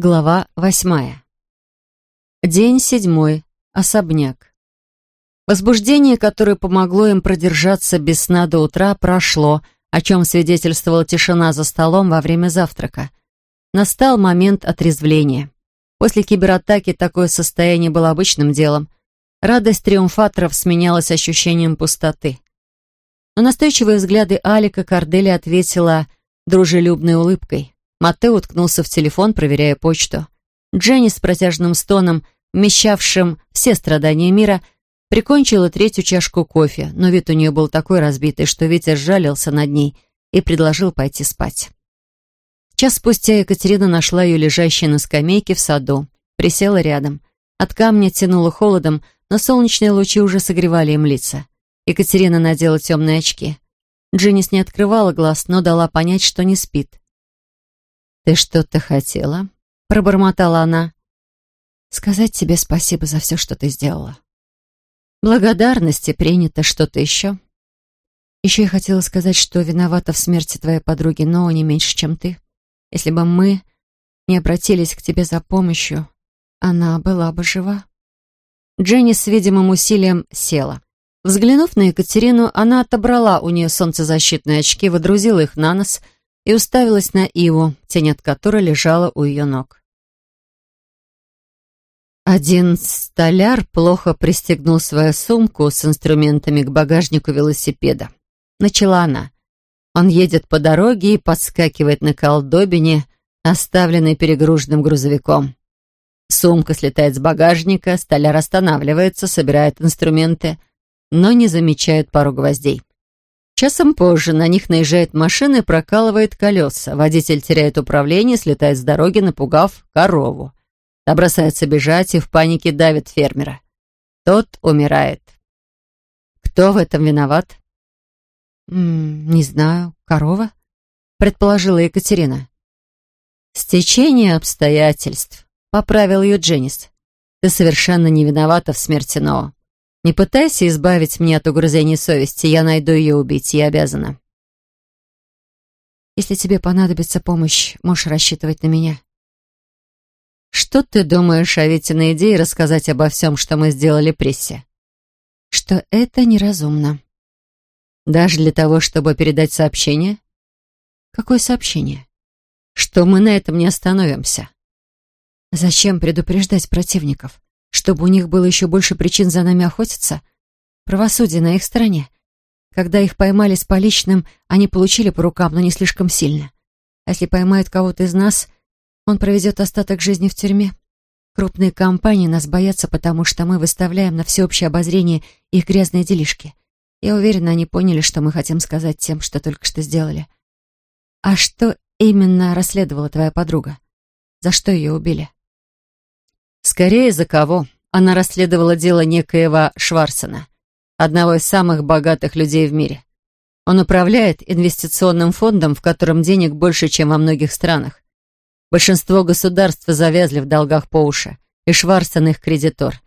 Глава восьмая. День седьмой. Особняк. Возбуждение, которое помогло им продержаться без сна до утра, прошло, о чем свидетельствовала тишина за столом во время завтрака. Настал момент отрезвления. После кибератаки такое состояние было обычным делом. Радость триумфаторов сменялась ощущением пустоты. На настойчивые взгляды Алика Кордели ответила дружелюбной улыбкой. Матео уткнулся в телефон, проверяя почту. Дженни с протяжным стоном, вмещавшим все страдания мира, прикончила третью чашку кофе, но вид у нее был такой разбитый, что ветер жалился над ней и предложил пойти спать. Час спустя Екатерина нашла ее лежащей на скамейке в саду, присела рядом. От камня тянуло холодом, но солнечные лучи уже согревали им лица. Екатерина надела темные очки. Дженнис не открывала глаз, но дала понять, что не спит. «Ты что-то хотела?» — пробормотала она. «Сказать тебе спасибо за все, что ты сделала». «Благодарности принято что-то еще?» «Еще я хотела сказать, что виновата в смерти твоей подруги, но не меньше, чем ты. Если бы мы не обратились к тебе за помощью, она была бы жива». Дженни с видимым усилием села. Взглянув на Екатерину, она отобрала у нее солнцезащитные очки, водрузила их на нос — и уставилась на Иву, тень от которой лежала у ее ног. Один столяр плохо пристегнул свою сумку с инструментами к багажнику велосипеда. Начала она. Он едет по дороге и подскакивает на колдобине, оставленной перегруженным грузовиком. Сумка слетает с багажника, столяр останавливается, собирает инструменты, но не замечает пару гвоздей. Часом позже на них наезжает машина и прокалывает колеса. Водитель теряет управление, слетает с дороги, напугав корову. Та бросается бежать и в панике давит фермера. Тот умирает. Кто в этом виноват? «М -м, «Не знаю. Корова?» — предположила Екатерина. «Стечение обстоятельств», — поправил ее Дженнис. «Ты совершенно не виновата в смерти Ноа. Не пытайся избавить меня от угрызений совести, я найду ее убить, я обязана. Если тебе понадобится помощь, можешь рассчитывать на меня. Что ты думаешь о Витиной идее рассказать обо всем, что мы сделали прессе? Что это неразумно. Даже для того, чтобы передать сообщение? Какое сообщение? Что мы на этом не остановимся. Зачем предупреждать противников? Чтобы у них было еще больше причин за нами охотиться? Правосудие на их стороне. Когда их поймали с поличным, они получили по рукам, но не слишком сильно. А если поймают кого-то из нас, он проведет остаток жизни в тюрьме. Крупные компании нас боятся, потому что мы выставляем на всеобщее обозрение их грязные делишки. Я уверена, они поняли, что мы хотим сказать тем, что только что сделали. А что именно расследовала твоя подруга? За что ее убили? Скорее, за кого? Она расследовала дело некоего Шварцена, одного из самых богатых людей в мире. Он управляет инвестиционным фондом, в котором денег больше, чем во многих странах. Большинство государств завязли в долгах по уши, и Шварцен их кредитор.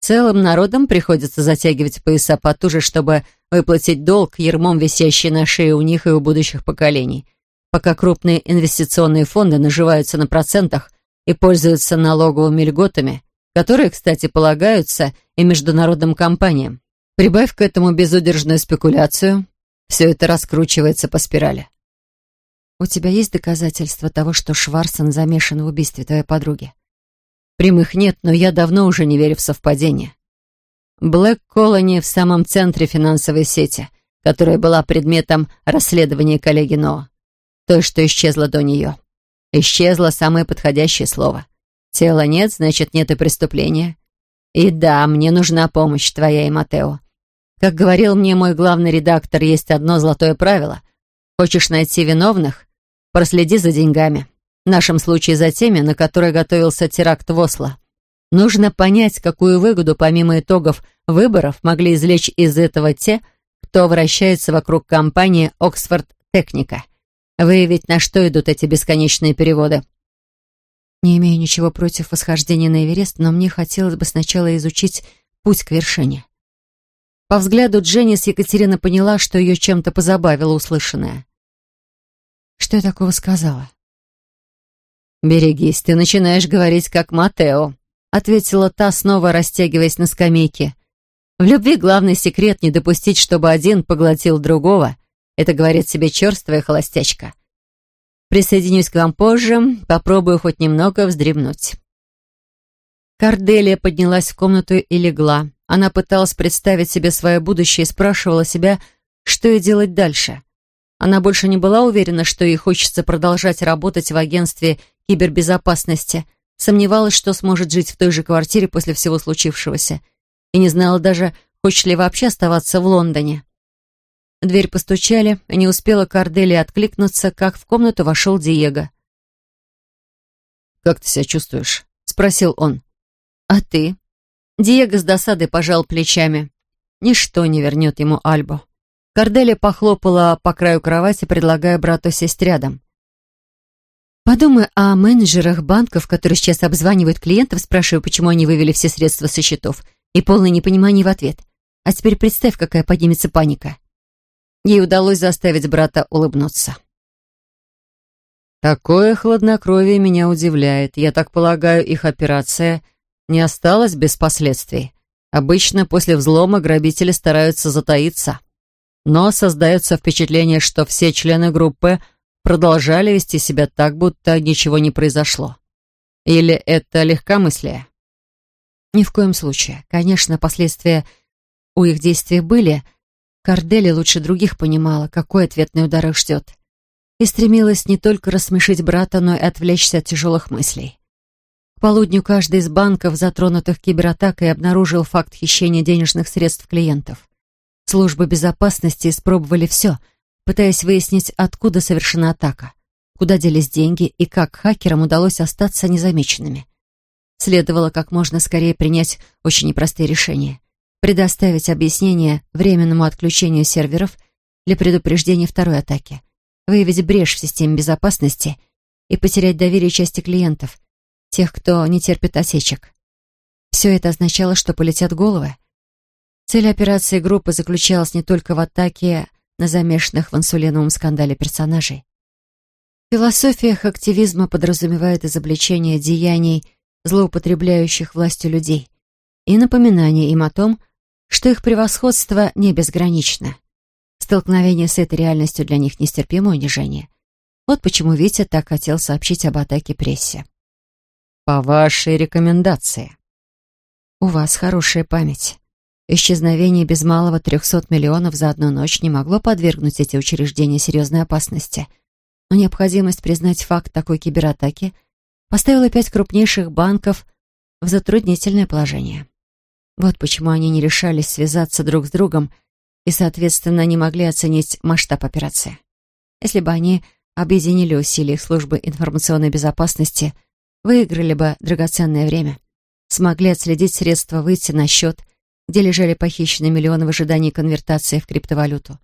Целым народам приходится затягивать пояса потуже, чтобы выплатить долг, ермом висящий на шее у них и у будущих поколений, пока крупные инвестиционные фонды наживаются на процентах, и пользуются налоговыми льготами, которые, кстати, полагаются и международным компаниям. Прибавь к этому безудержную спекуляцию, все это раскручивается по спирали. У тебя есть доказательства того, что Шварцен замешан в убийстве твоей подруги? Прямых нет, но я давно уже не верю в совпадение. Блэк Колони в самом центре финансовой сети, которая была предметом расследования коллеги Ноа, той, что исчезла до нее. Исчезло самое подходящее слово. Тела нет, значит, нет и преступления. И да, мне нужна помощь твоя и Матео. Как говорил мне мой главный редактор, есть одно золотое правило. Хочешь найти виновных? Проследи за деньгами. В нашем случае за теми, на которые готовился теракт в Осло. Нужно понять, какую выгоду, помимо итогов выборов, могли извлечь из этого те, кто вращается вокруг компании «Оксфорд Техника». Выявить, на что идут эти бесконечные переводы. Не имею ничего против восхождения на Эверест, но мне хотелось бы сначала изучить путь к вершине. По взгляду Дженнис Екатерина поняла, что ее чем-то позабавило услышанное. Что я такого сказала? «Берегись, ты начинаешь говорить как Матео», — ответила та, снова растягиваясь на скамейке. «В любви главный секрет — не допустить, чтобы один поглотил другого. Это говорит себе черствая холостячка. Присоединюсь к вам позже, попробую хоть немного вздремнуть». Карделия поднялась в комнату и легла. Она пыталась представить себе свое будущее и спрашивала себя, что ей делать дальше. Она больше не была уверена, что ей хочется продолжать работать в агентстве кибербезопасности, сомневалась, что сможет жить в той же квартире после всего случившегося, и не знала даже, хочет ли вообще оставаться в Лондоне. Дверь постучали, и не успела Корделия откликнуться, как в комнату вошел Диего. «Как ты себя чувствуешь?» — спросил он. «А ты?» Диего с досадой пожал плечами. Ничто не вернет ему Альбу. Корделия похлопала по краю кровати, предлагая брату сесть рядом. «Подумай о менеджерах банков, которые сейчас обзванивают клиентов, спрашивая, почему они вывели все средства со счетов, и полное непонимание в ответ. А теперь представь, какая поднимется паника». Ей удалось заставить брата улыбнуться. «Такое хладнокровие меня удивляет. Я так полагаю, их операция не осталась без последствий. Обычно после взлома грабители стараются затаиться. Но создается впечатление, что все члены группы продолжали вести себя так, будто ничего не произошло. Или это легкомыслие?» «Ни в коем случае. Конечно, последствия у их действий были. Кардели лучше других понимала, какой ответный удар их ждет. И стремилась не только рассмешить брата, но и отвлечься от тяжелых мыслей. К полудню каждый из банков, затронутых кибератакой, обнаружил факт хищения денежных средств клиентов. Службы безопасности испробовали все, пытаясь выяснить, откуда совершена атака, куда делись деньги и как хакерам удалось остаться незамеченными. Следовало как можно скорее принять очень непростые решения. Предоставить объяснение временному отключению серверов для предупреждения второй атаки, выявить брешь в системе безопасности и потерять доверие части клиентов – тех, кто не терпит осечек. Все это означало, что полетят головы. Цель операции группы заключалась не только в атаке на замешанных в инсулиновом скандале персонажей. В философиях активизма подразумевает изобличение деяний, злоупотребляющих властью людей, и напоминание им о том, что их превосходство не безгранично. Столкновение с этой реальностью для них нестерпимое унижение. Вот почему Витя так хотел сообщить об атаке прессе. По вашей рекомендации. У вас хорошая память. Исчезновение без малого 300 миллионов за одну ночь не могло подвергнуть эти учреждения серьезной опасности. Но необходимость признать факт такой кибератаки поставила пять крупнейших банков в затруднительное положение. Вот почему они не решались связаться друг с другом и, соответственно, не могли оценить масштаб операции. Если бы они объединили усилия службы информационной безопасности – выиграли бы драгоценное время. Смогли отследить средства, выйти на счет, где лежали похищенные миллионы в ожидании конвертации в криптовалюту,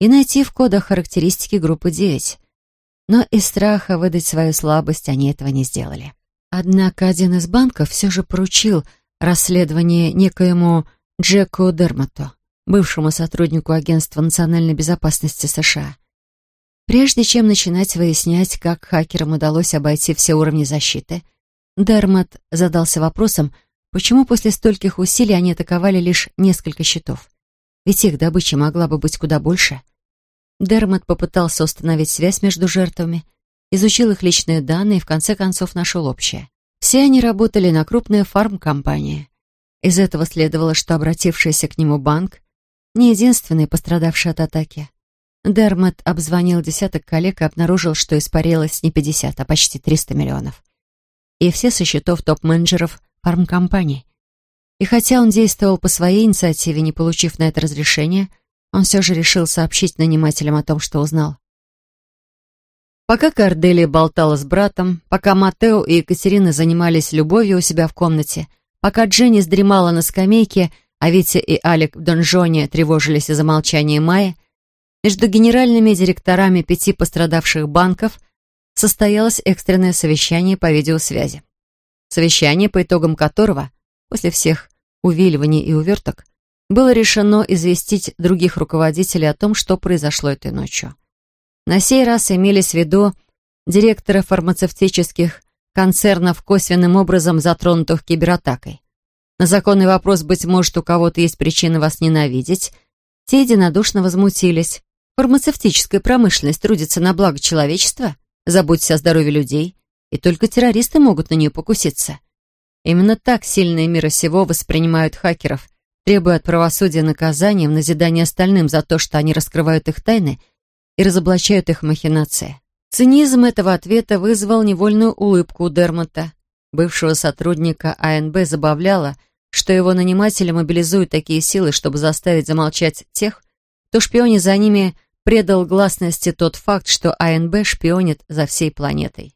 и найти в кодах характеристики группы 9. Но из страха выдать свою слабость они этого не сделали. Однако один из банков все же поручил расследование некоему Джеку Дермоту, бывшему сотруднику Агентства национальной безопасности США. Прежде чем начинать выяснять, как хакерам удалось обойти все уровни защиты, Дермат задался вопросом, почему после стольких усилий они атаковали лишь несколько счетов. Ведь их добыча могла бы быть куда больше. Дермат попытался установить связь между жертвами, изучил их личные данные и в конце концов нашел общее. Все они работали на крупные фармкомпании. Из этого следовало, что обратившийся к нему банк не единственный пострадавший от атаки. Дермат обзвонил десяток коллег и обнаружил, что испарилось не 50, а почти 300 миллионов. И все со счетов топ-менеджеров фармкомпаний. И хотя он действовал по своей инициативе, не получив на это разрешения, он все же решил сообщить нанимателям о том, что узнал. Пока Корделия болтала с братом, пока Матео и Екатерина занимались любовью у себя в комнате, пока Дженни сдремала на скамейке, а Витя и Алик в донжоне тревожились из-за молчания Майи, между генеральными директорами пяти пострадавших банков состоялось экстренное совещание по видеосвязи. Совещание, по итогам которого, после всех увиливаний и уверток, было решено известить других руководителей о том, что произошло этой ночью. На сей раз имелись в виду директоры фармацевтических концернов, косвенным образом затронутых кибератакой. На законный вопрос, быть может, у кого-то есть причина вас ненавидеть, те единодушно возмутились. Фармацевтическая промышленность трудится на благо человечества, заботится о здоровье людей, и только террористы могут на нее покуситься. Именно так сильные мира сего воспринимают хакеров, требуя от правосудия наказания в назидание остальным за то, что они раскрывают их тайны и разоблачают их махинации. Цинизм этого ответа вызвал невольную улыбку у Дермота. Бывшего сотрудника АНБ забавляло, что его наниматели мобилизуют такие силы, чтобы заставить замолчать тех, кто шпионе за ними предал гласности тот факт, что АНБ шпионит за всей планетой.